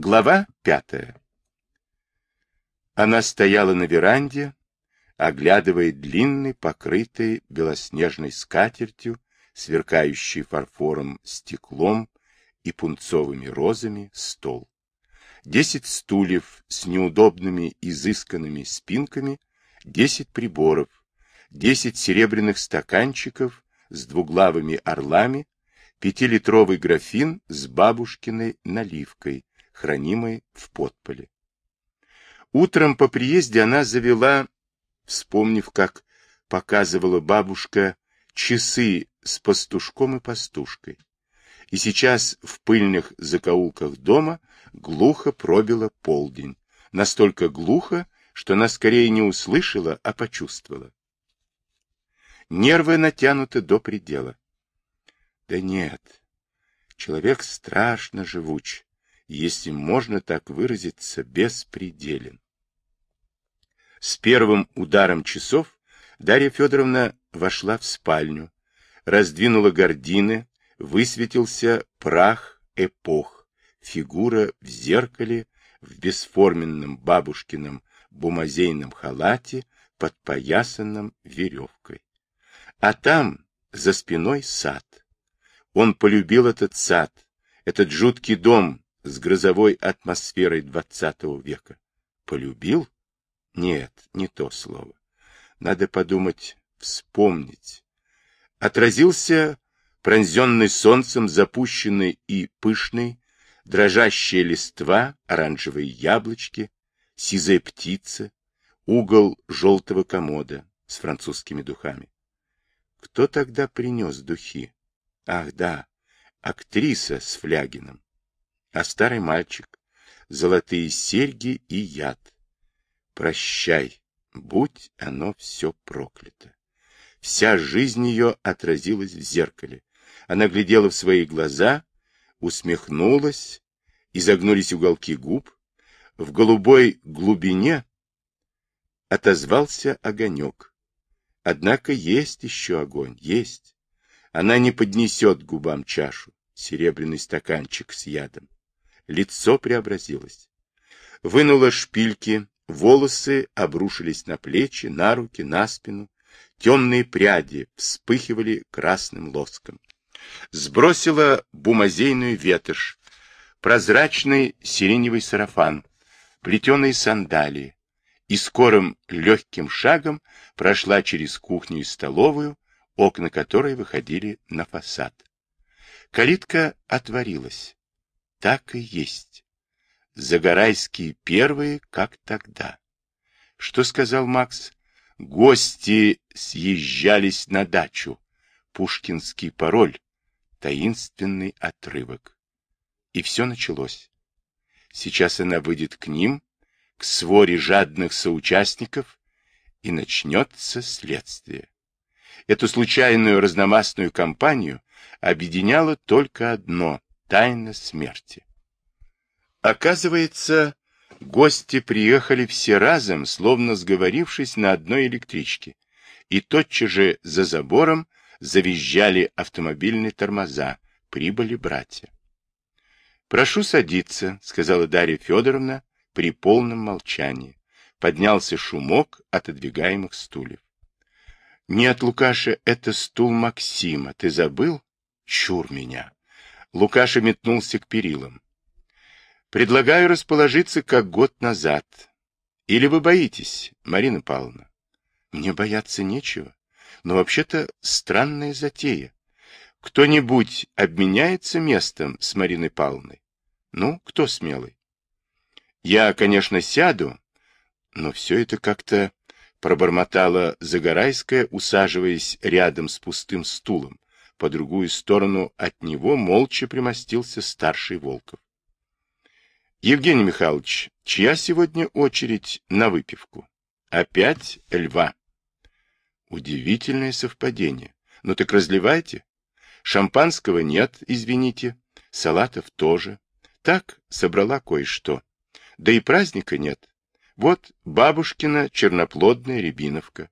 Глава пятая. Она стояла на веранде, оглядывая длинный, покрытый белоснежной скатертью, сверкающий фарфором стеклом и пунцовыми розами стол. Десять стульев с неудобными изысканными спинками, десять приборов, десять серебряных стаканчиков с двуглавыми орлами, пятилитровый графин с бабушкиной наливкой, хранимой в подполе. Утром по приезде она завела, вспомнив, как показывала бабушка, часы с пастушком и пастушкой. И сейчас в пыльных закоулках дома глухо пробило полдень. Настолько глухо, что она скорее не услышала, а почувствовала. Нервы натянуты до предела. Да нет, человек страшно живуч, если можно так выразиться, беспределен. С первым ударом часов Дарья Федоровна вошла в спальню, раздвинула гардины, высветился прах эпох, фигура в зеркале, в бесформенном бабушкином бумазейном халате, подпоясанном веревкой. А там, за спиной, сад. Он полюбил этот сад, этот жуткий дом с грозовой атмосферой двадцатого века. Полюбил? Нет, не то слово. Надо подумать, вспомнить. Отразился пронзенный солнцем, запущенный и пышный, дрожащие листва, оранжевые яблочки, сизая птица, угол желтого комода с французскими духами. Кто тогда принес духи? Ах, да, актриса с флягином. А старый мальчик, золотые серьги и яд. Прощай, будь оно все проклято. Вся жизнь ее отразилась в зеркале. Она глядела в свои глаза, усмехнулась, изогнулись уголки губ. В голубой глубине отозвался огонек. Однако есть еще огонь, есть. Она не поднесет губам чашу, серебряный стаканчик с ядом. Лицо преобразилось. Вынула шпильки, волосы обрушились на плечи, на руки, на спину. Темные пряди вспыхивали красным лоском. Сбросила бумазейную ветошь, прозрачный сиреневый сарафан, плетеные сандалии, и скорым легким шагом прошла через кухню и столовую, окна которой выходили на фасад. Калитка отворилась. Так и есть. Загорайские первые, как тогда. Что сказал Макс? Гости съезжались на дачу. Пушкинский пароль. Таинственный отрывок. И все началось. Сейчас она выйдет к ним, к своре жадных соучастников, и начнется следствие. Эту случайную разномастную компанию объединяло только одно — тайна смерти. Оказывается, гости приехали все разом, словно сговорившись на одной электричке, и тотчас же за забором завизжали автомобильные тормоза, прибыли братья. «Прошу садиться», — сказала Дарья Федоровна, при полном молчании. Поднялся шумок отодвигаемых стульев. Нет, Лукаша, это стул Максима. Ты забыл? Чур меня. Лукаша метнулся к перилам. Предлагаю расположиться, как год назад. Или вы боитесь, Марина Павловна? Мне бояться нечего. Но вообще-то странная затея. Кто-нибудь обменяется местом с Мариной Павловной? Ну, кто смелый? Я, конечно, сяду, но все это как-то пробормотала Загорайская, усаживаясь рядом с пустым стулом. По другую сторону от него молча примостился старший Волков. Евгений Михайлович, чья сегодня очередь на выпивку? Опять льва. Удивительное совпадение. Ну так разливайте. Шампанского нет, извините. Салатов тоже. Так, собрала кое-что. Да и праздника нет. Вот бабушкина черноплодная рябиновка.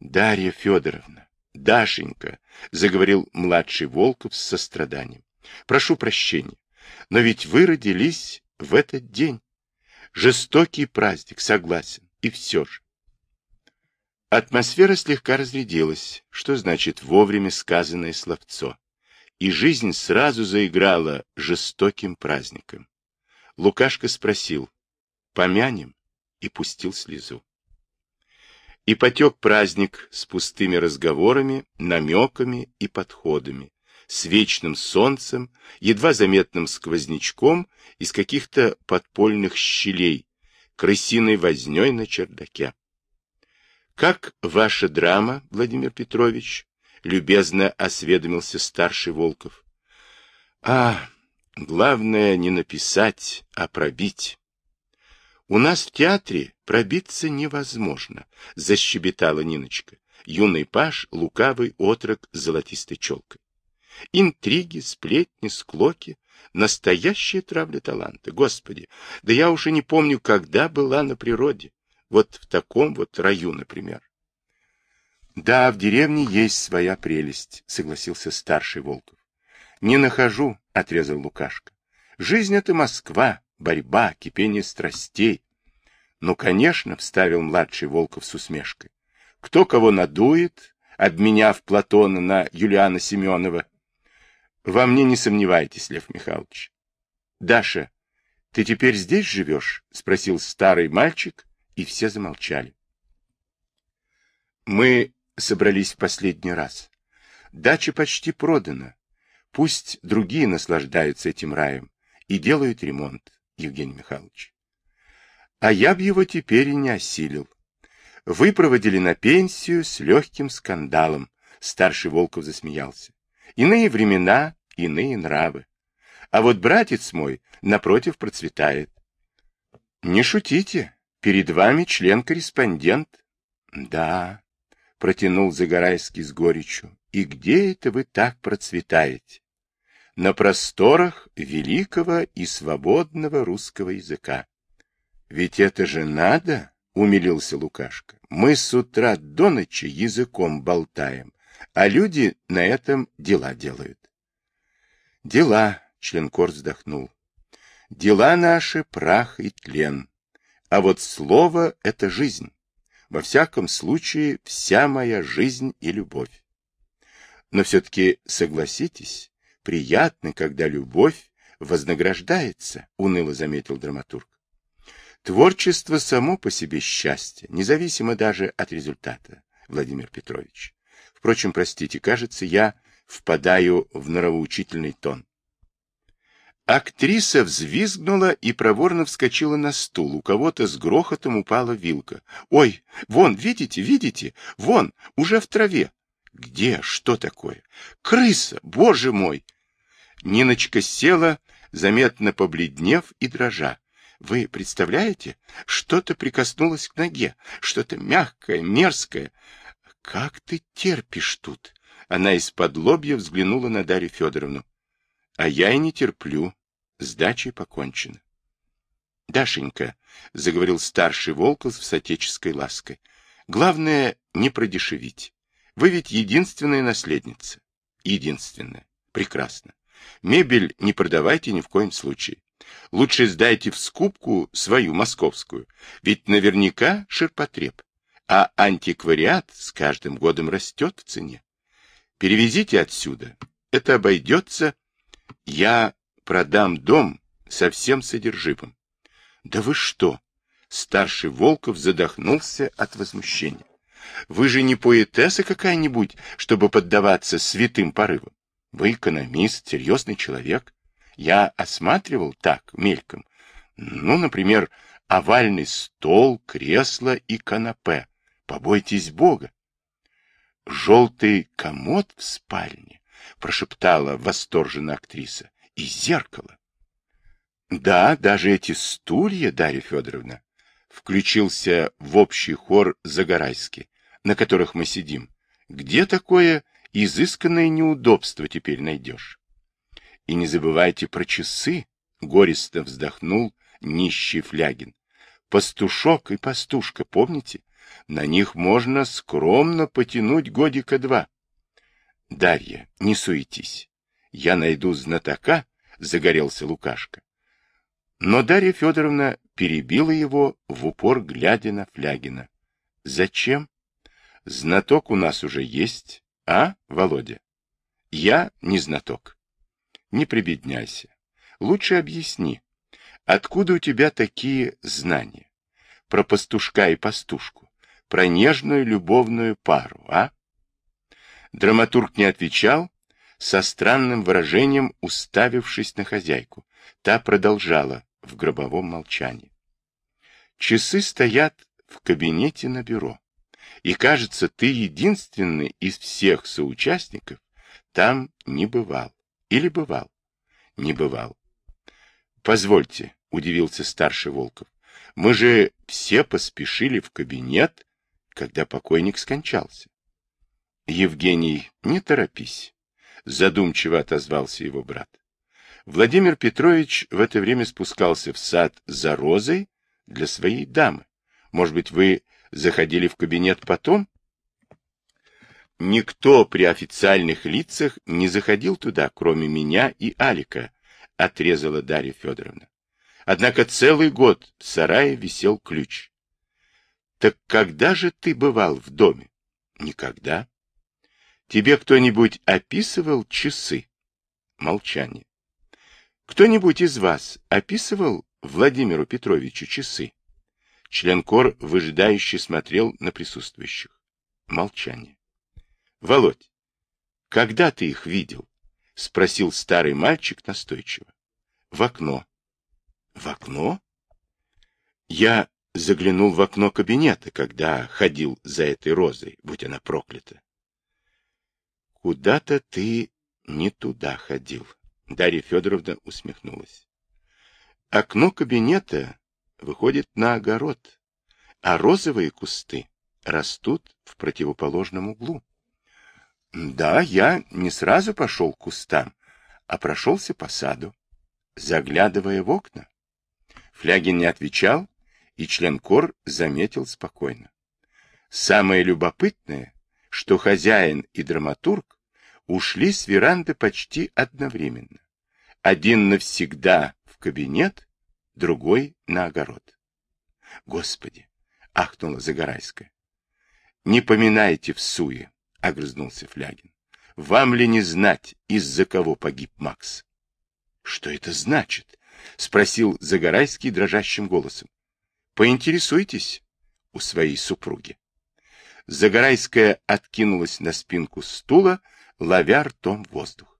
Дарья Федоровна, Дашенька, заговорил младший Волков с состраданием. Прошу прощения, но ведь вы родились в этот день. Жестокий праздник, согласен, и все же. Атмосфера слегка разрядилась, что значит вовремя сказанное словцо. И жизнь сразу заиграла жестоким праздником. Лукашка спросил, помянем, и пустил слезу. И потек праздник с пустыми разговорами, намеками и подходами, с вечным солнцем, едва заметным сквознячком из каких-то подпольных щелей, крысиной возней на чердаке. «Как ваша драма, Владимир Петрович?» — любезно осведомился старший Волков. «А, главное не написать, а пробить». «У нас в театре пробиться невозможно», — защебетала Ниночка. Юный паш, лукавый отрок с золотистой челкой. Интриги, сплетни, склоки. Настоящая травля таланта. Господи, да я уже не помню, когда была на природе. Вот в таком вот раю, например. Да, в деревне есть своя прелесть, согласился старший Волков. Не нахожу, отрезал Лукашка. Жизнь — это Москва, борьба, кипение страстей. Ну, конечно, вставил младший Волков с усмешкой. Кто кого надует, обменяв Платона на Юлиана Семенова, во мне не сомневайтесь, Лев Михайлович. Даша, ты теперь здесь живешь? Спросил старый мальчик, и все замолчали. Мы собрались в последний раз. Дача почти продана. Пусть другие наслаждаются этим раем и делают ремонт, Евгений Михайлович. А я б его теперь и не осилил. Вы проводили на пенсию с легким скандалом. Старший Волков засмеялся. Иные времена, иные нравы. А вот братец мой, напротив, процветает. Не шутите, перед вами член-корреспондент. Да, протянул Загорайский с горечью. И где это вы так процветаете? На просторах великого и свободного русского языка. Ведь это же надо, умилился Лукашка. Мы с утра до ночи языком болтаем, а люди на этом дела делают. Дела, членкор вздохнул. Дела наши — прах и тлен. А вот слово — это жизнь. Во всяком случае, вся моя жизнь и любовь. Но все-таки, согласитесь, приятно, когда любовь вознаграждается, — уныло заметил драматург. Творчество само по себе счастье, независимо даже от результата, Владимир Петрович. Впрочем, простите, кажется, я впадаю в нравоучительный тон. Актриса взвизгнула и проворно вскочила на стул. У кого-то с грохотом упала вилка. «Ой, вон, видите, видите? Вон, уже в траве!» «Где? Что такое?» «Крыса! Боже мой!» Ниночка села, заметно побледнев и дрожа. Вы представляете? Что-то прикоснулось к ноге, что-то мягкое, мерзкое. Как ты терпишь тут? Она из-под лобья взглянула на Дарью Федоровну. А я и не терплю. С дачей покончено. Дашенька, — заговорил старший Волков с отеческой лаской, — главное не продешевить. Вы ведь единственная наследница. Единственная. Прекрасно. Мебель не продавайте ни в коем случае. Лучше сдайте в скупку свою московскую, ведь наверняка ширпотреб, а антиквариат с каждым годом растет в цене. Перевезите отсюда, это обойдется. Я продам дом со всем содержимым. Да вы что? Старший Волков задохнулся от возмущения. Вы же не поэтесса какая-нибудь, чтобы поддаваться святым порывам. Вы экономист, серьезный человек. Я осматривал так, мельком. Ну, например, овальный стол, кресло и канапе. Побойтесь Бога. Желтый комод в спальне, прошептала восторженно актриса. И зеркало. Да, даже эти стулья, Дарья Федоровна, включился в общий хор Загорайский, на которых мы сидим. Где такое изысканное неудобство теперь найдешь? И не забывайте про часы, — горестно вздохнул нищий Флягин. Пастушок и пастушка, помните? На них можно скромно потянуть годика два. Дарья, не суетись. Я найду знатока, — загорелся Лукашка. Но Дарья Федоровна перебила его в упор, глядя на Флягина. Зачем? Знаток у нас уже есть, а, Володя? Я не знаток. Не прибедняйся. Лучше объясни, откуда у тебя такие знания? Про пастушка и пастушку, про нежную любовную пару, а? Драматург не отвечал, со странным выражением уставившись на хозяйку. Та продолжала в гробовом молчании. Часы стоят в кабинете на бюро. И, кажется, ты единственный из всех соучастников там не бывал. Или бывал? Не бывал. Позвольте, удивился старший Волков. Мы же все поспешили в кабинет, когда покойник скончался. Евгений, не торопись, задумчиво отозвался его брат. Владимир Петрович в это время спускался в сад за розой для своей дамы. Может быть, вы заходили в кабинет потом? Никто при официальных лицах не заходил туда, кроме меня и Алика, отрезала Дарья Федоровна. Однако целый год в сарае висел ключ. Так когда же ты бывал в доме? Никогда. Тебе кто-нибудь описывал часы? Молчание. Кто-нибудь из вас описывал Владимиру Петровичу часы? Член кор выжидающе смотрел на присутствующих. Молчание. Володь, когда ты их видел? Спросил старый мальчик настойчиво. В окно. В окно? Я заглянул в окно кабинета, когда ходил за этой розой, будь она проклята. Куда-то ты не туда ходил, Дарья Федоровна усмехнулась. Окно кабинета выходит на огород, а розовые кусты растут в противоположном углу. Да, я не сразу пошел к кустам, а прошелся по саду, заглядывая в окна. Флягин не отвечал, и член кор заметил спокойно. Самое любопытное, что хозяин и драматург ушли с веранды почти одновременно. Один навсегда в кабинет, другой на огород. Господи! — ахнула Загорайская. — Не поминайте в суе, — огрызнулся Флягин. — Вам ли не знать, из-за кого погиб Макс? — Что это значит? — спросил Загорайский дрожащим голосом. — Поинтересуйтесь у своей супруги. Загорайская откинулась на спинку стула, ловя ртом воздух.